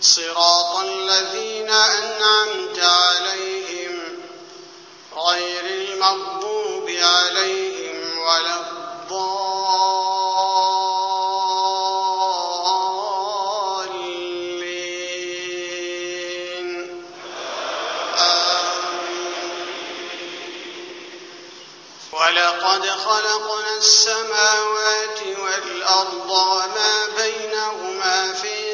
صراط الذين أنعمت عليهم غير المغضوب عليهم ولا الضالين. آمين. ولقد خلقنا السماوات والأرض وما بينهما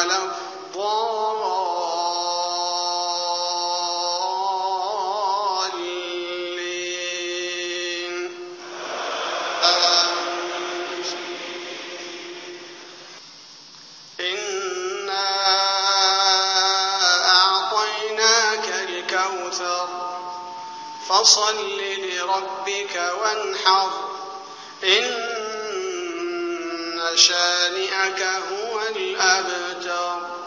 ولا الضالين إنا أعطيناك الكوثر. فصل لربك وانحر. إن شانئك هو الأبتر.